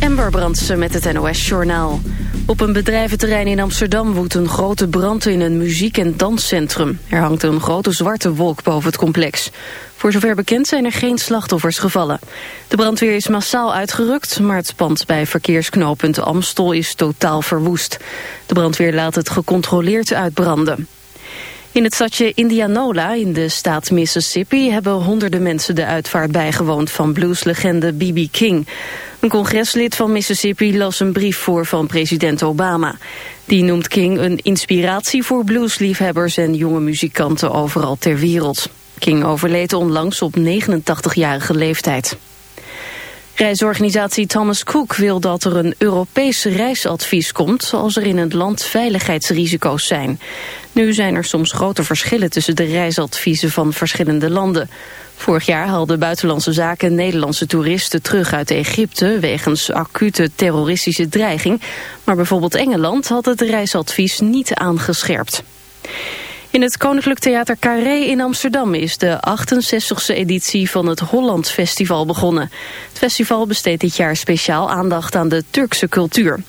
Ember Brandsen met het NOS-journaal. Op een bedrijventerrein in Amsterdam woedt een grote brand in een muziek- en danscentrum. Er hangt een grote zwarte wolk boven het complex. Voor zover bekend zijn er geen slachtoffers gevallen. De brandweer is massaal uitgerukt, maar het pand bij verkeersknooppunt Amstel is totaal verwoest. De brandweer laat het gecontroleerd uitbranden. In het stadje Indianola in de staat Mississippi hebben honderden mensen de uitvaart bijgewoond van blueslegende B.B. King. Een congreslid van Mississippi las een brief voor van president Obama. Die noemt King een inspiratie voor bluesliefhebbers en jonge muzikanten overal ter wereld. King overleed onlangs op 89-jarige leeftijd. Reisorganisatie Thomas Cook wil dat er een Europees reisadvies komt als er in het land veiligheidsrisico's zijn. Nu zijn er soms grote verschillen tussen de reisadviezen van verschillende landen. Vorig jaar haalden buitenlandse zaken Nederlandse toeristen terug uit Egypte wegens acute terroristische dreiging. Maar bijvoorbeeld Engeland had het reisadvies niet aangescherpt. In het Koninklijk Theater Carré in Amsterdam is de 68e editie van het Holland Festival begonnen. Het festival besteedt dit jaar speciaal aandacht aan de Turkse cultuur.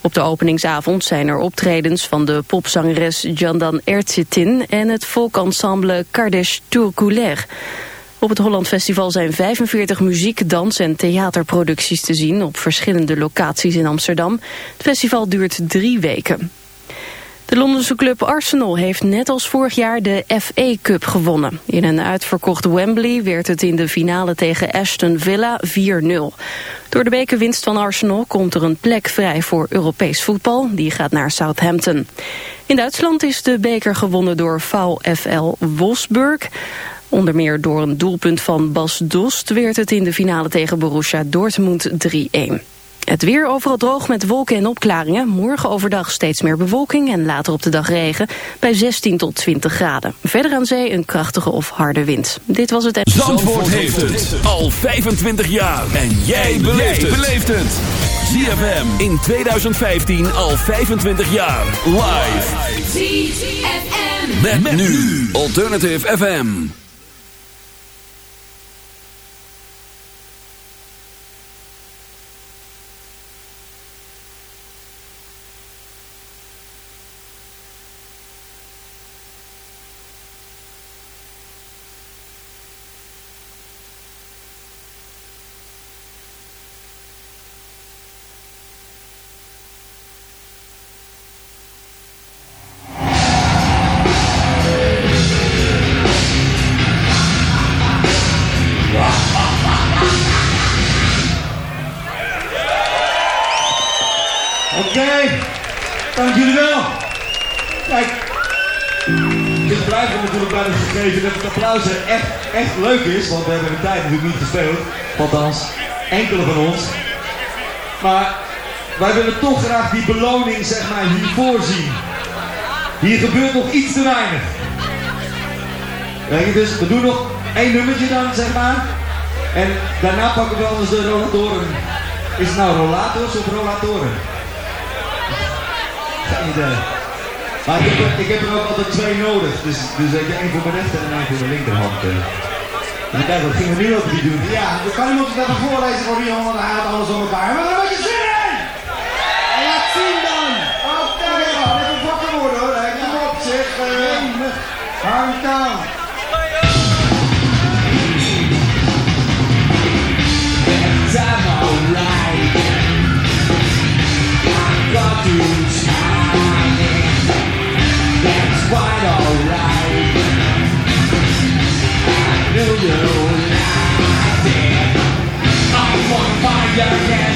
Op de openingsavond zijn er optredens van de popzangeres Jandan Erçetin en het volkensemble Kardeş Turkuler. Op het Holland Festival zijn 45 muziek, dans en theaterproducties te zien op verschillende locaties in Amsterdam. Het festival duurt drie weken. De Londense club Arsenal heeft net als vorig jaar de FA Cup gewonnen. In een uitverkocht Wembley werd het in de finale tegen Aston Villa 4-0. Door de bekerwinst van Arsenal komt er een plek vrij voor Europees voetbal. Die gaat naar Southampton. In Duitsland is de beker gewonnen door VfL Wolfsburg. Onder meer door een doelpunt van Bas Dost werd het in de finale tegen Borussia Dortmund 3-1. Het weer overal droog met wolken en opklaringen. Morgen overdag steeds meer bewolking en later op de dag regen bij 16 tot 20 graden. Verder aan zee een krachtige of harde wind. Dit was het... Zandvoort, Zandvoort heeft het al 25 jaar. En jij beleeft het. ZFM in 2015 al 25 jaar. Live. ZFM. Met, met nu Alternative FM. Is, want we hebben de tijd natuurlijk niet gespeeld. Althans, enkele van ons. Maar wij willen toch graag die beloning, zeg maar, hiervoor zien. Hier gebeurt nog iets te weinig. Dus we doen nog één nummertje dan, zeg maar. En daarna pakken we anders de rollatoren. Is het nou rollators of rollatoren? Geen idee. Maar ik heb, er, ook altijd twee nodig. Dus, dus één voor mijn rechter en één voor mijn linkerhand. En kijk, wat gingen we nu ook niet doen? Ja, dan kan iemand het even voorlezen voor die jongen, dan haalt alles om elkaar. Maar dan moet je zin in! En laat zien dan! Oké, okay, ja, even wakker worden hoor. Kom op zeg. Uh, hang down. Yeah.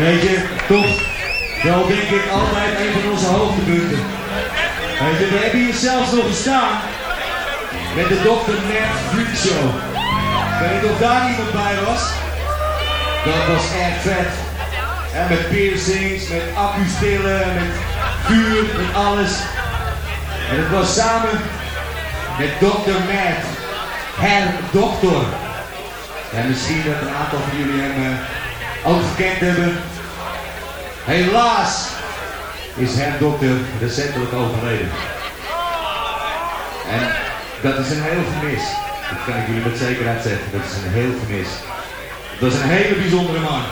Weet je, toch wel denk ik altijd een van onze hoogtepunten. Je, we hebben hier zelfs nog gestaan Met de Dr. Nat Freak Show. Ik weet niet of daar iemand bij was. Dat was echt vet. En met piercings, met accustillen, met vuur, met alles. En het was samen met Dr. Matt, Herr Dokter. En misschien dat een aantal van jullie hem eh, ook gekend hebben. Helaas is Herr Dokter recentelijk overleden. En dat is een heel gemis. Dat kan ik jullie met zekerheid zeggen. Dat is een heel gemis. Dat is een hele bijzondere man.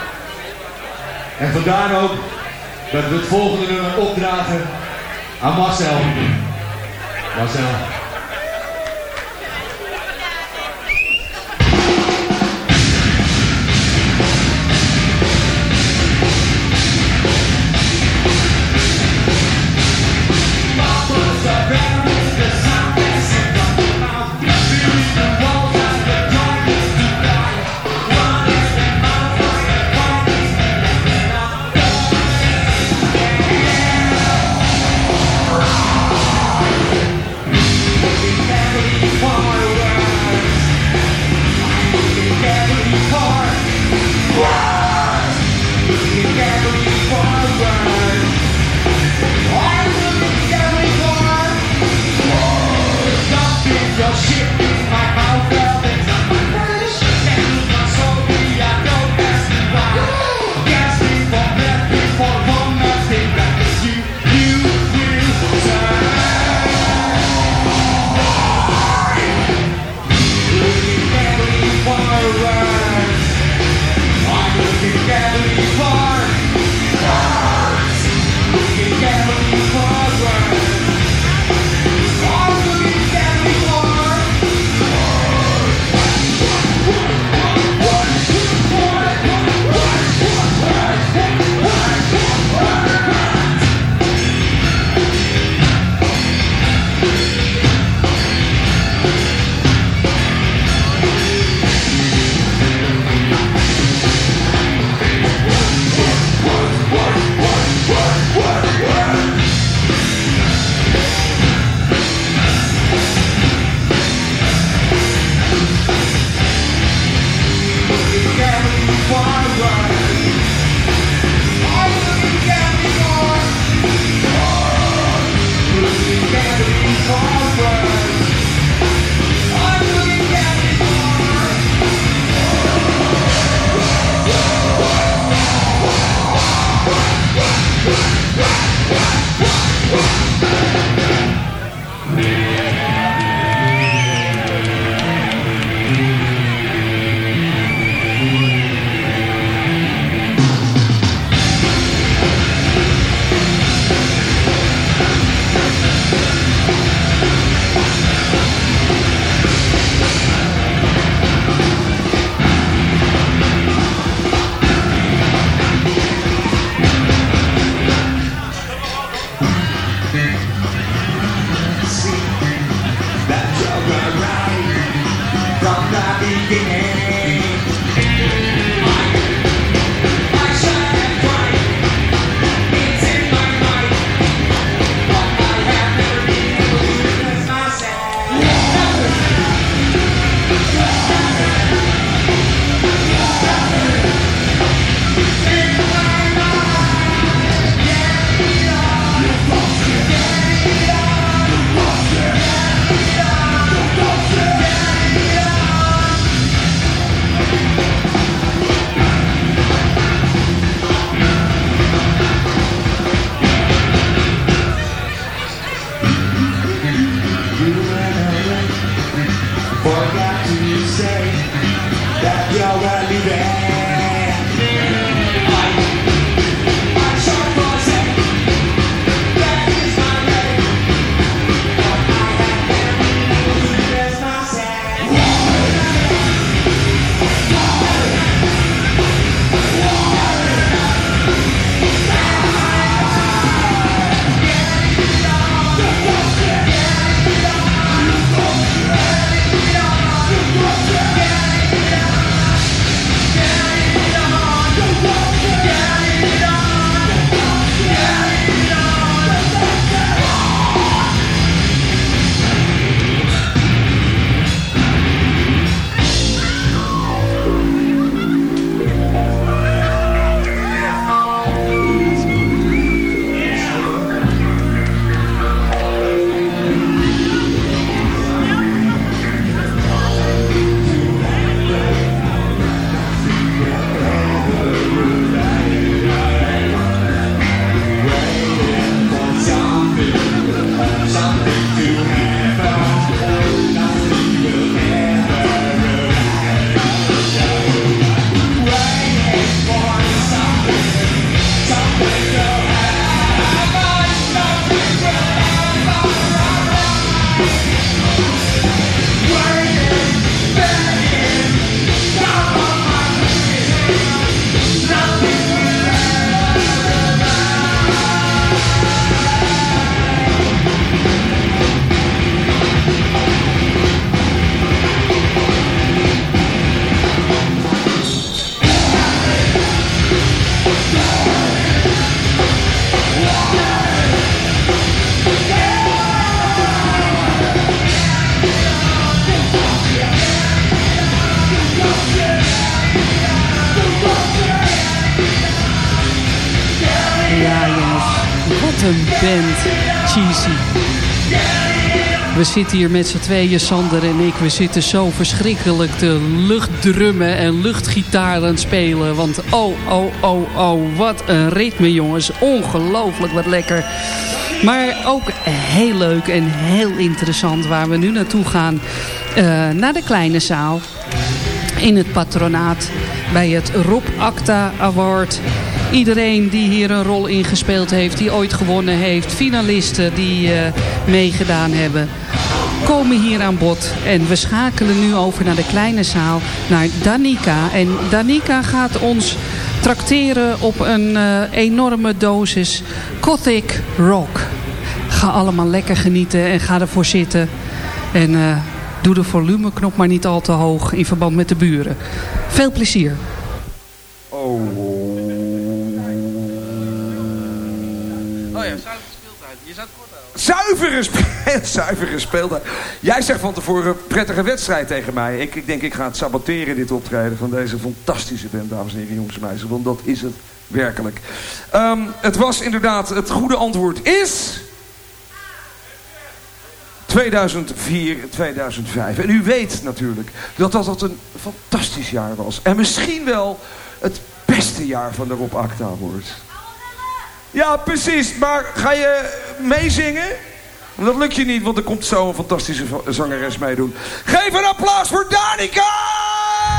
En vandaar ook dat we het volgende nummer opdragen aan Marcel. Marcel. Yeah. Een band. Cheesy. We zitten hier met z'n tweeën, Sander en ik. We zitten zo verschrikkelijk te luchtdrummen en luchtgitaren spelen. Want oh, oh, oh, oh, wat een ritme jongens. Ongelooflijk wat lekker. Maar ook heel leuk en heel interessant waar we nu naartoe gaan. Uh, naar de kleine zaal in het patronaat bij het Rob Acta Award. Iedereen die hier een rol in gespeeld heeft, die ooit gewonnen heeft. Finalisten die uh, meegedaan hebben komen hier aan bod. En we schakelen nu over naar de kleine zaal, naar Danica. En Danica gaat ons trakteren op een uh, enorme dosis gothic rock. Ga allemaal lekker genieten en ga ervoor zitten. En uh, doe de volumeknop maar niet al te hoog in verband met de buren. Veel plezier. Zuivere, spe zuivere speeltijd. Jij zegt van tevoren prettige wedstrijd tegen mij. Ik, ik denk ik ga het saboteren dit optreden van deze fantastische band, dames en heren, jongens en meisjes. Want dat is het werkelijk. Um, het was inderdaad, het goede antwoord is... 2004, 2005. En u weet natuurlijk dat dat, dat een fantastisch jaar was. En misschien wel het beste jaar van de Rob Acta wordt. Ja, precies. Maar ga je meezingen? Dat lukt je niet, want er komt zo een fantastische zangeres meedoen. Geef een applaus voor Danica!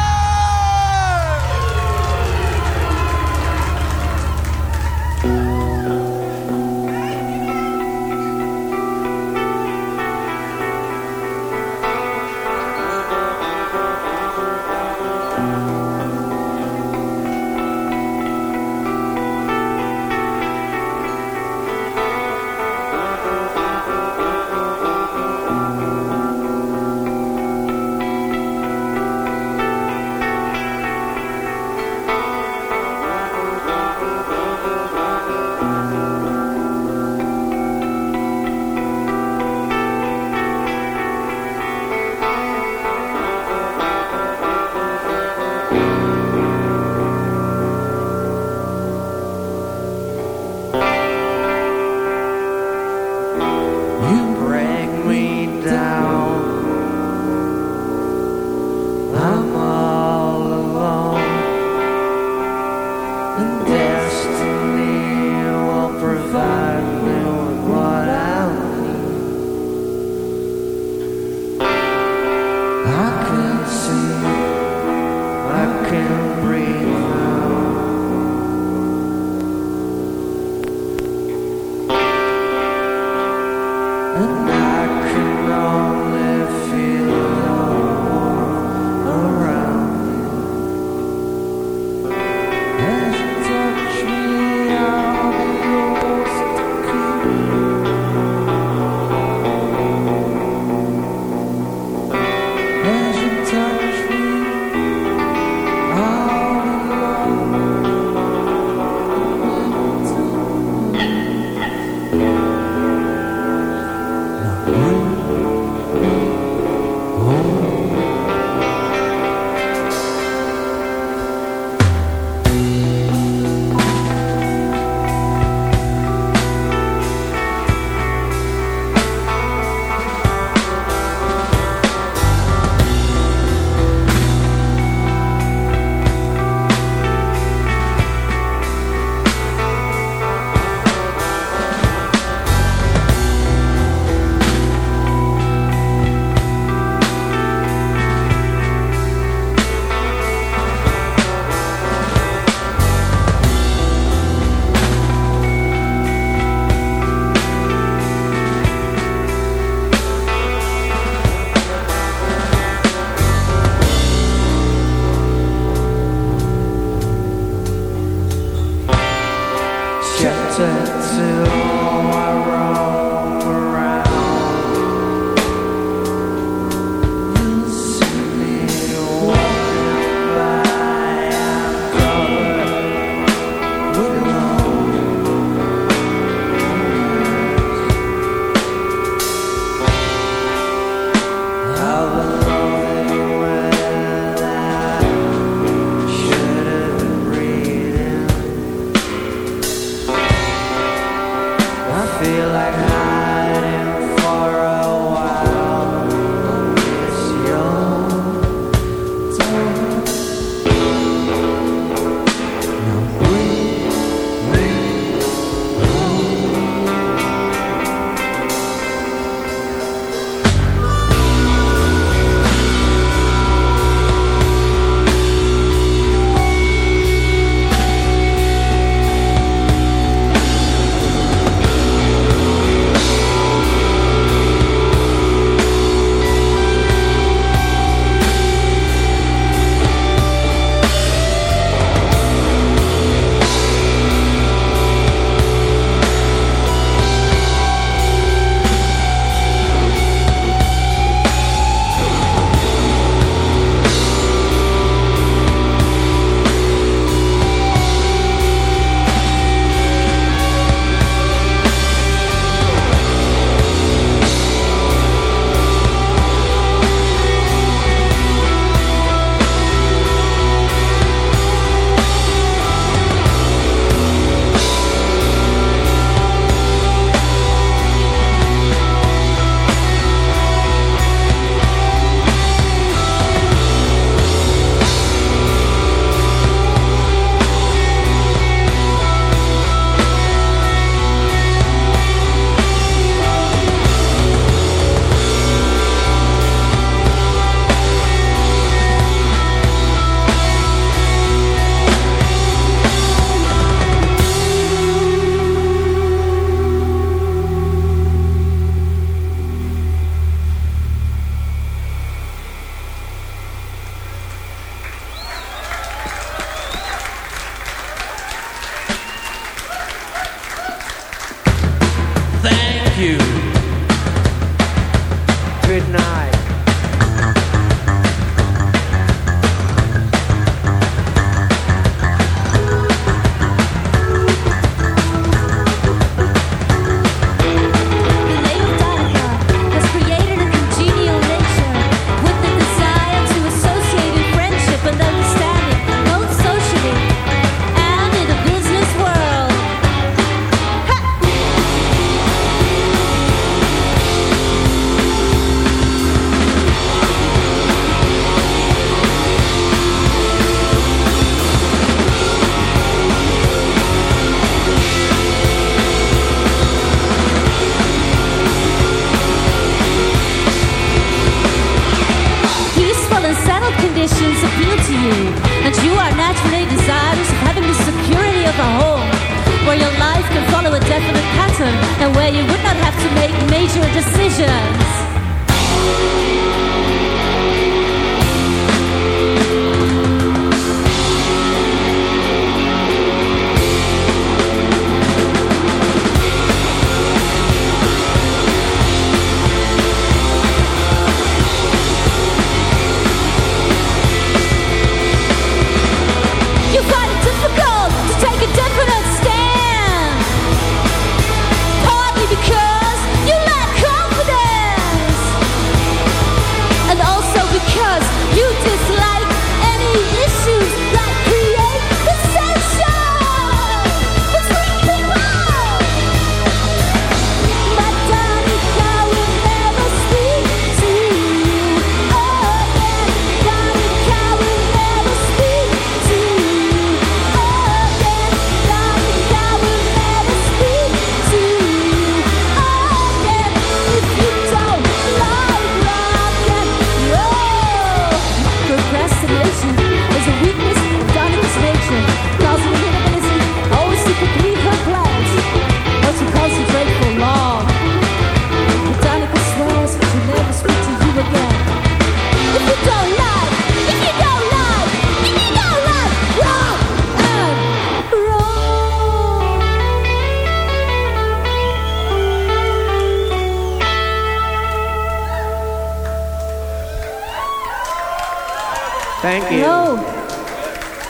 Thank you. Wow.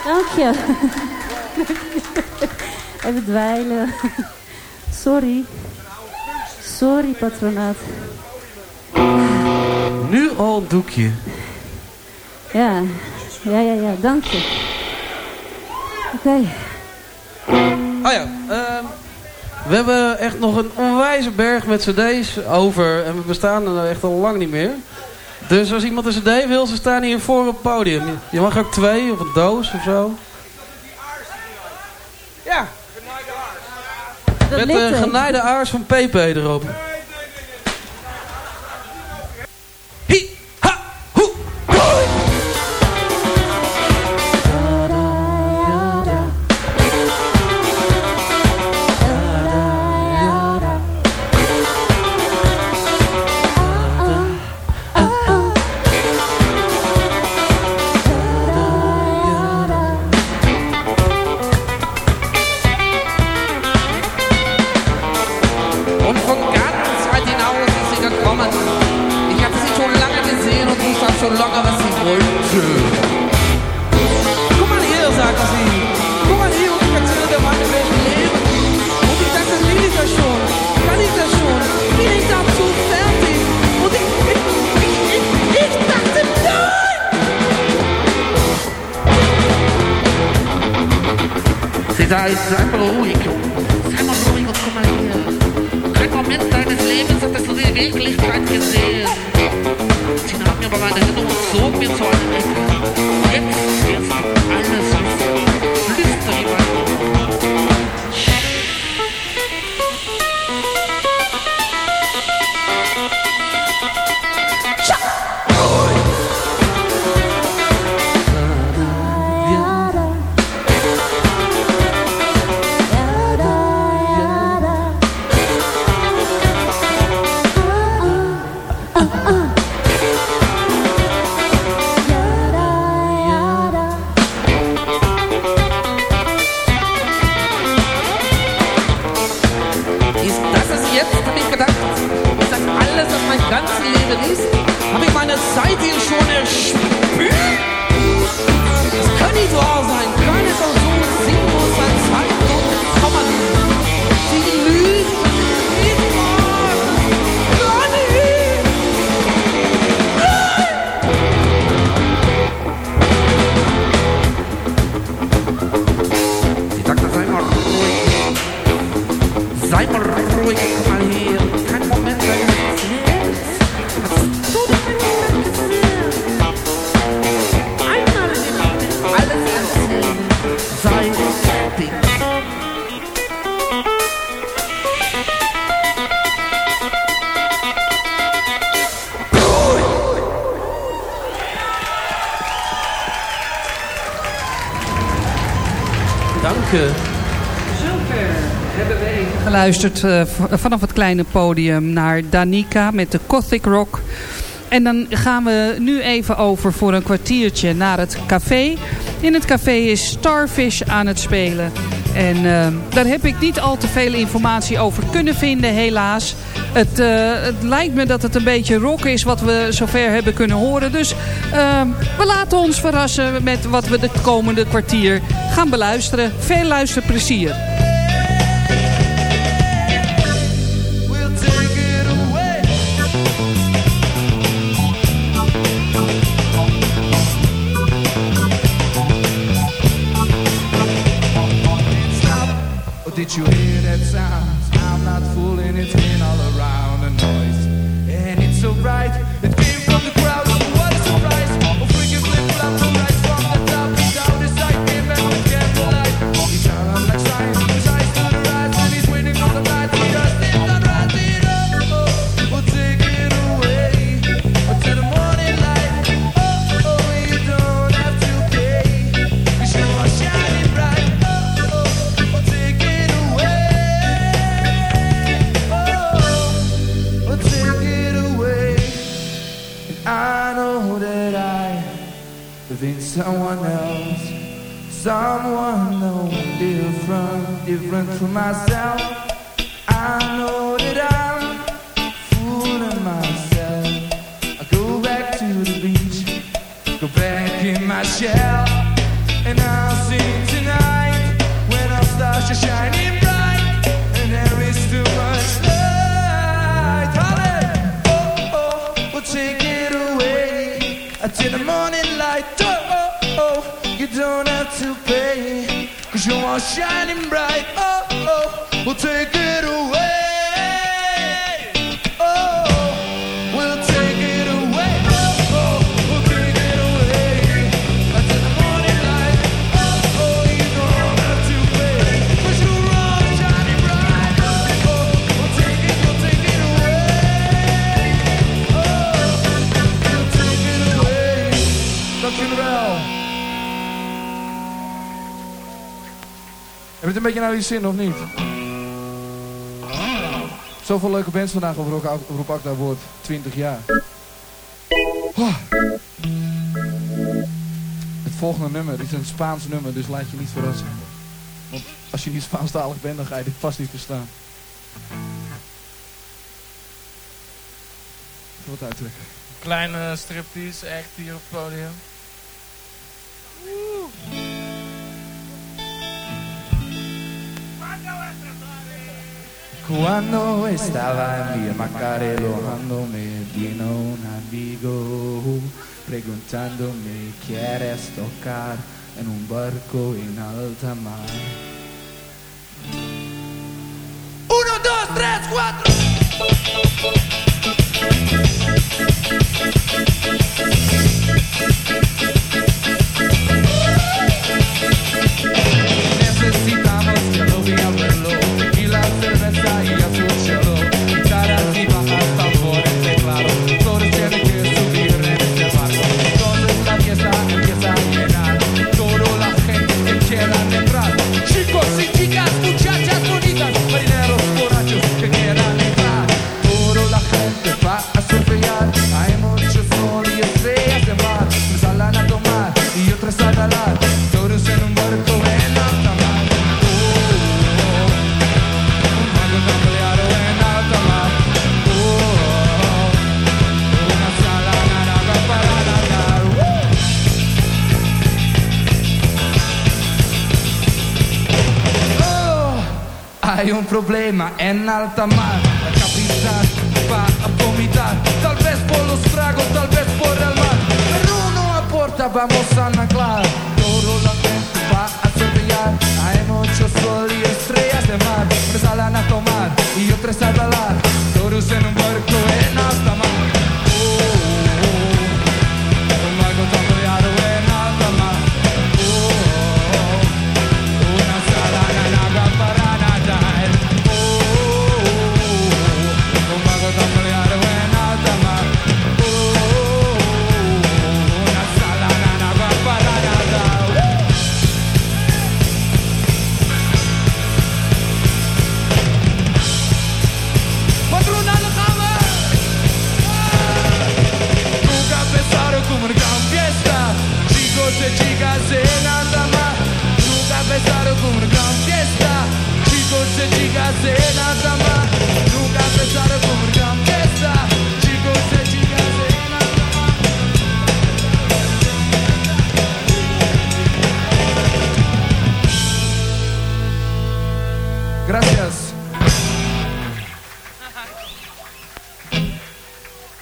Dank je. Even dweilen. Sorry. Sorry, patronaat. Nu al een doekje. Ja, ja, ja, ja, dank je. Oké. Okay. Ah ja, ehm, we hebben echt nog een onwijze berg met cd's over. En we bestaan er echt al lang niet meer. Dus als iemand een cd wil, ze staan hier voor op het podium. Je mag ook twee of een doos of zo. Ja. Met de aars van Pepe erop. Sie da ist, sei mal ruhig. Sei mal ruhig und komm mal her. Kein Moment deines Lebens hattest du die Wirklichkeit gesehen. Sie nahm mir aber meine Erinnerung und zog mir zu einem Ende. Jetzt wirst du alles wissen. Geluisterd v- vanaf het kleine podium naar Danica met de Gothic Rock. En dan gaan we nu even over voor een kwartiertje naar het café. In het café is Starfish aan het spelen. En eh, daar heb ik niet al te veel informatie over kunnen vinden, helaas. Het, eh, het lijkt me dat het een beetje rock is wat we zover hebben kunnen horen. Dus we laten ons verrassen met wat we de komende kwartier gaan beluisteren. Veel luisterplezier. Oh, different to myself. Shining bright. Oh oh, we'll take it away. Het een beetje naar je zin of niet? Zoveel leuke bands vandaag Ak- Roep Akda wordt 20 jaar. Oh. Het volgende nummer is een Spaans nummer, dus laat je niet verrassen. Want als je niet Spaanstalig bent, dan ga je dit vast niet verstaan. Wat uittrekken. Kleine striptease act hier op het podium. Cuando estaba en mi Macarelo me vino un amigo preguntándome ¿Quieres tocar en un barco en alta mar? Uno, dos, tres, cuatro. Problema, è in alta mar. La capitale va a vomitar Tal vez por los tragos, tal vez por el mar. Pero no aporta, vamos a anclar Todo la gente va a surfear Hay muchos sol y estrellas de mar. Me salen a tomar y otros a bailar Todos en un barco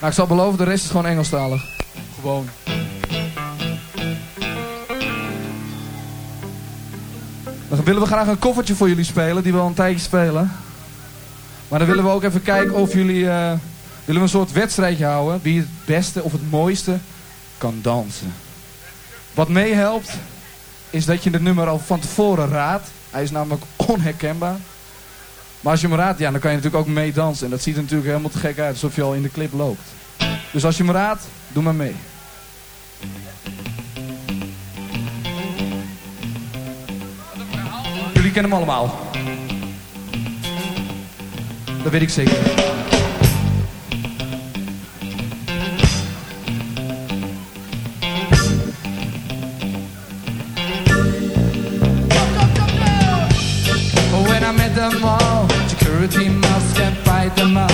Nou, ik zal beloven, de rest is gewoon Engelstalig. Gewoon. Dan willen we graag een koffertje voor jullie spelen, die we al een tijdje spelen. Maar dan willen we ook even kijken of jullie... eh, willen we een soort wedstrijdje houden. Wie het beste of het mooiste kan dansen. Wat meehelpt, is dat je het nummer al van tevoren raadt. Hij is namelijk onherkenbaar. Maar als je hem raadt, ja, dan kan je natuurlijk ook meedansen. En dat ziet er natuurlijk helemaal te gek uit, alsof je al in de clip loopt. Dus als je hem raadt, doe maar mee. Jullie kennen hem allemaal. Dat weet ik zeker. When the mall, security must can't fight them out.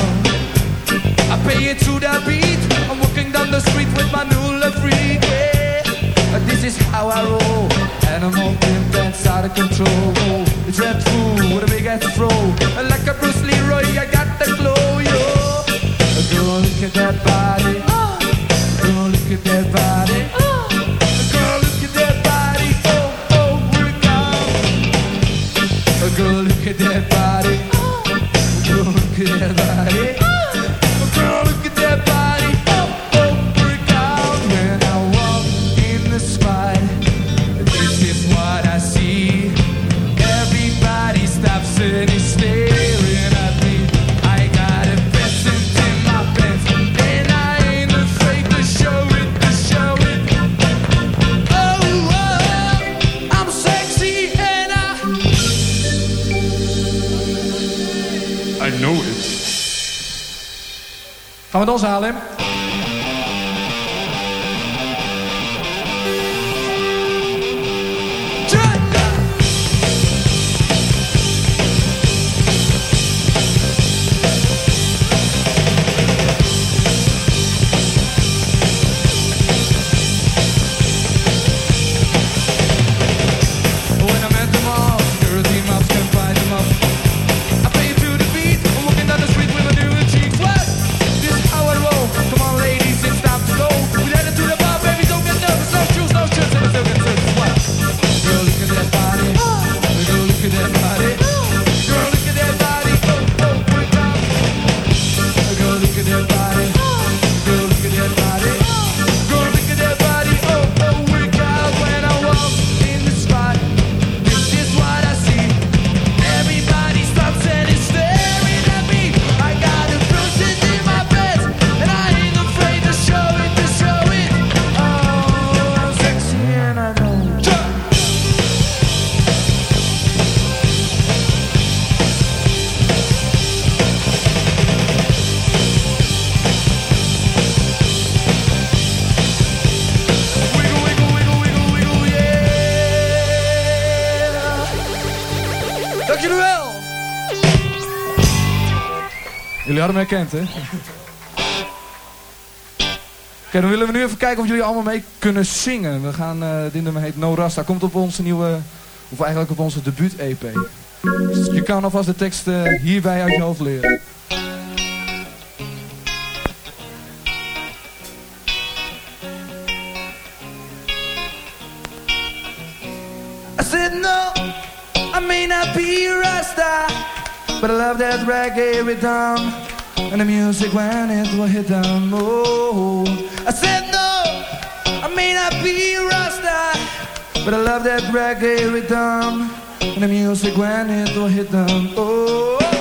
I pay it to the beat. I'm walking down the street with my new freak. Yeah. This is how I roll. Animal pimp that's out of control. It's red food with a big ass throw. And like a Bruce Leroy, I got the glow, yo. Girl, look at that body. Girl, look at that body. We Haarlem? Hadden me herkend, hè? Oké, dan willen we nu even kijken of jullie allemaal mee kunnen zingen. We gaan, eh dit nummer heet No Rasta. Komt op onze nieuwe, of eigenlijk op onze debuut-EP. Je kan alvast de tekst eh, hierbij uit je hoofd leren. I said no, I may not be Rasta, but I love that reggae rhythm and the music when it will hit them. Oh, I said no, I may not be a Rasta, but I love that reggae rhythm and the music when it will hit when I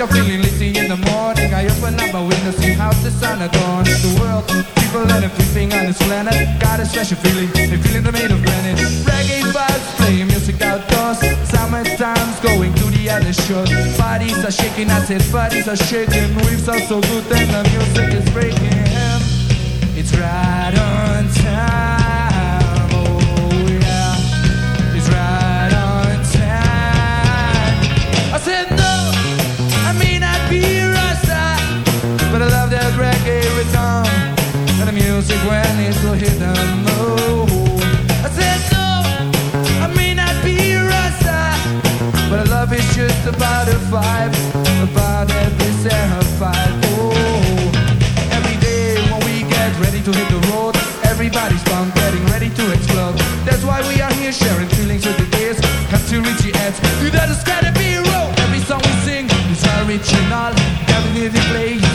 up feeling lazy in the morning, I open up my window, see how the sun adorns the world. People and everything on this planet got a special feeling, a feeling they're made of granite. Reggae vibes, playing music outdoors. Summertime's going to the other shore. Bodies are shaking, I said bodies are shaking. Waves are so good and the music is breaking. It's right on you that gotta it's gonna be a road. Every song we sing is original. Every music play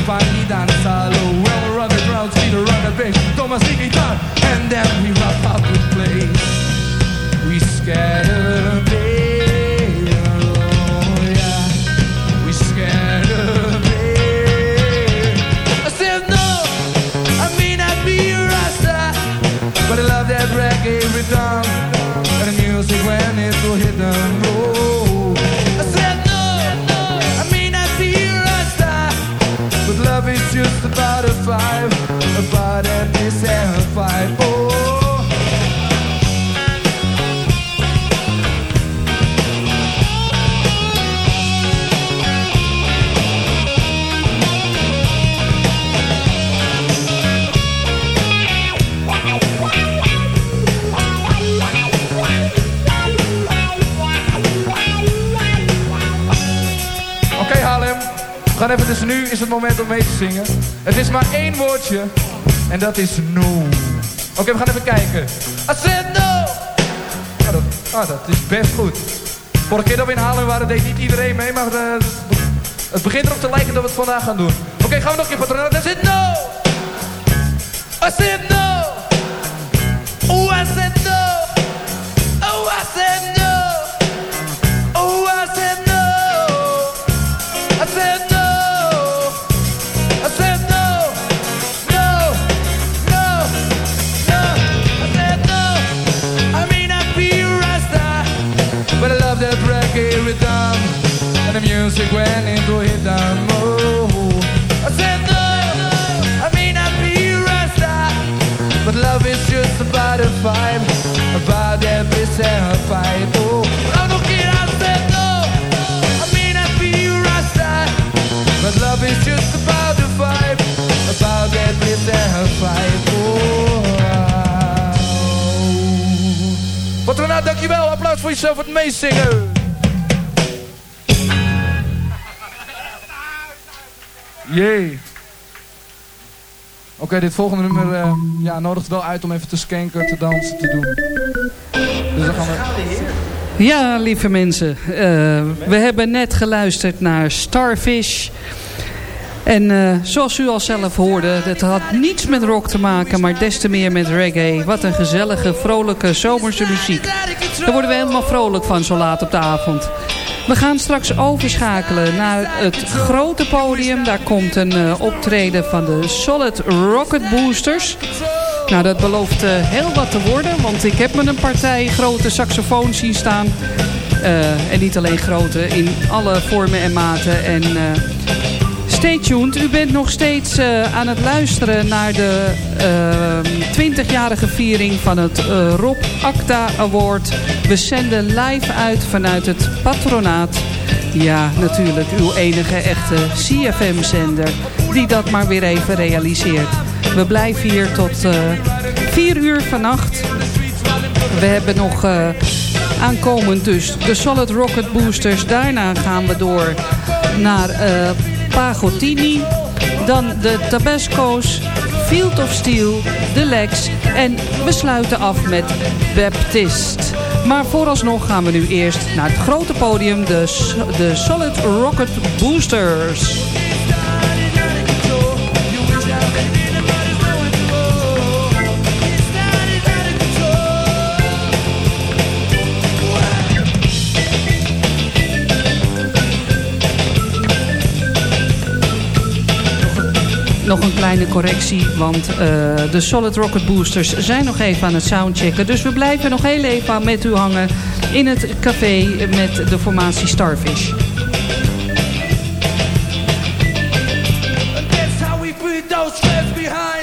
guitar, and then we rock out the place. We scatter het moment om mee te zingen. Het is maar één woordje en dat is no. Oké, we gaan even kijken. I no. Ah, dat, ah, dat is best goed. Vorige keer dat we in waren deed niet iedereen mee, maar eh, het begint erop te lijken dat we het vandaag gaan doen. Oké, gaan we nog een keer patronen. Dat is het no. I said no. I said no, I but love is just about a vibe, about that fight. Oh, I. I I be but love is just about a vibe, about that single oh, oh. dankjewel. Applaus voor jezelf, het meezingen. Jee. Oké, dit volgende nummer uh, ja, nodigt wel uit om even te skanken, te dansen, te doen. Dus dan gaan we... Ja, lieve mensen. Uh, we hebben net geluisterd naar Starfish. En uh, zoals u al zelf hoorde, het had niets met rock te maken, maar des te meer met reggae. Wat een gezellige, vrolijke, zomerse muziek. Daar worden we helemaal vrolijk van zo laat op de avond. We gaan straks overschakelen naar het grote podium. Daar komt een uh, optreden van de Solid Rocket Boosters. Nou, dat belooft uh, heel wat te worden, want ik heb me een partij grote saxofoons zien staan. En niet alleen grote, in alle vormen en maten. En Stay tuned. U bent nog steeds eh, aan het luisteren naar de eh, uh, 20-jarige viering van het uh, Rob Acta Award. We zenden live uit vanuit het patronaat. Ja, natuurlijk uw enige echte CFM-zender die dat maar weer even realiseert. We blijven hier tot 4 uur vannacht. We hebben nog aankomend dus, dus de Solid Rocket Boosters. Daarna gaan we door naar... Pagotini. Dan de Tabesco's, Field of Steel, de Lex en we sluiten af met Baptist. Maar vooralsnog gaan we nu eerst naar het grote podium, de, de Solid Rocket Boosters. Nog een kleine correctie, want eh, de Solid Rocket Boosters zijn nog even aan het soundchecken. Dus we blijven nog heel even met u hangen in het café met de formatie Starfish. That's how we behind.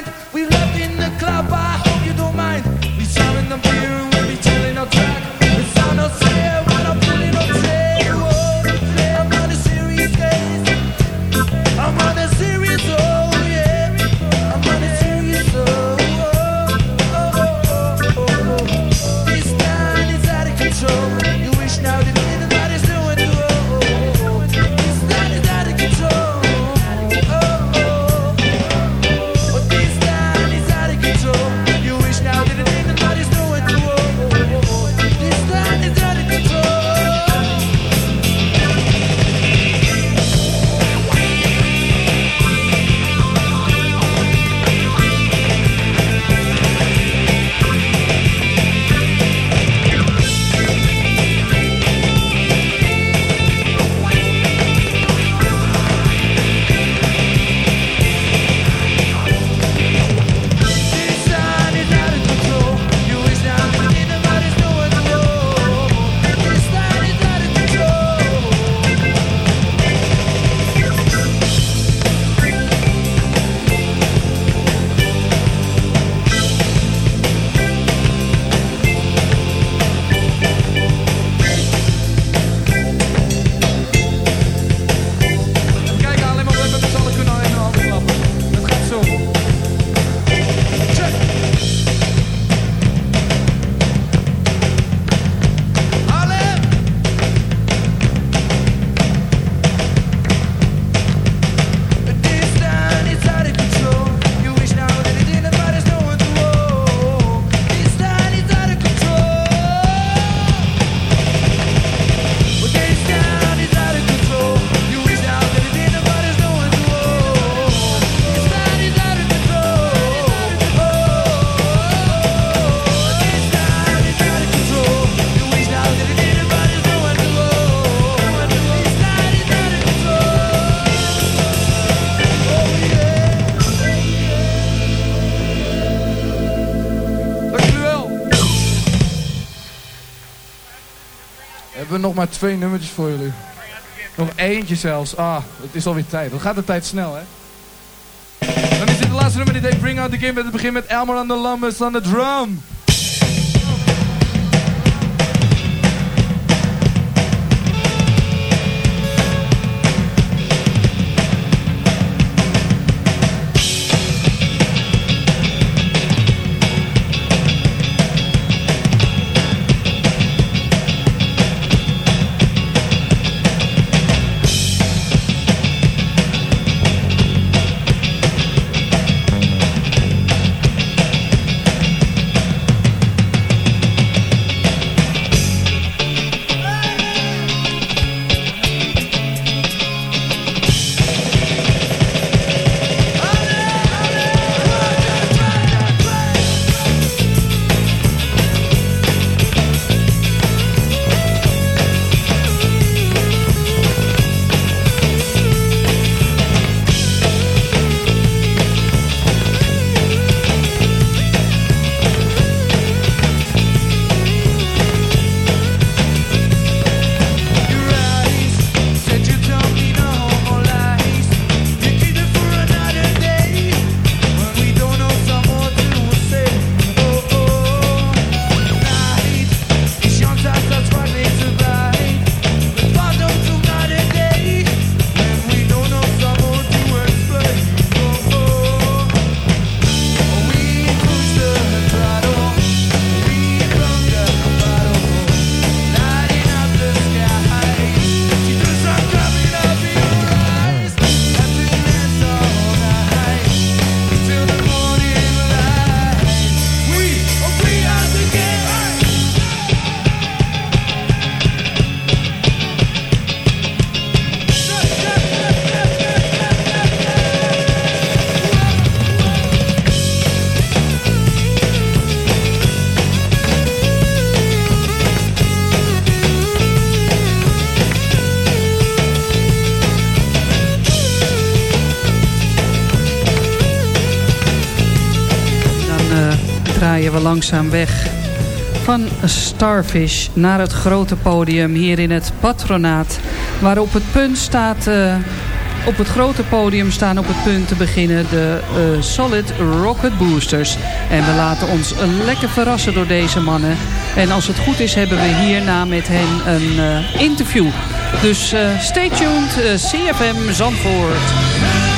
nog maar twee nummertjes voor jullie. Nog eentje zelfs. Ah, het is alweer tijd. Dan gaat de tijd snel, hè? Dan is dit de laatste nummer die deed Bring Out The Game. Met het begin met Elmer aan the Lambs aan de drum. Van Starfish naar het grote podium hier in het patronaat. Waar op het punt staat... eh, op het grote podium staan op het punt te beginnen de eh, Solid Rocket Boosters. En we laten ons lekker verrassen door deze mannen. En als het goed is hebben we hierna met hen een eh, interview. Dus stay tuned, CFM Zandvoort.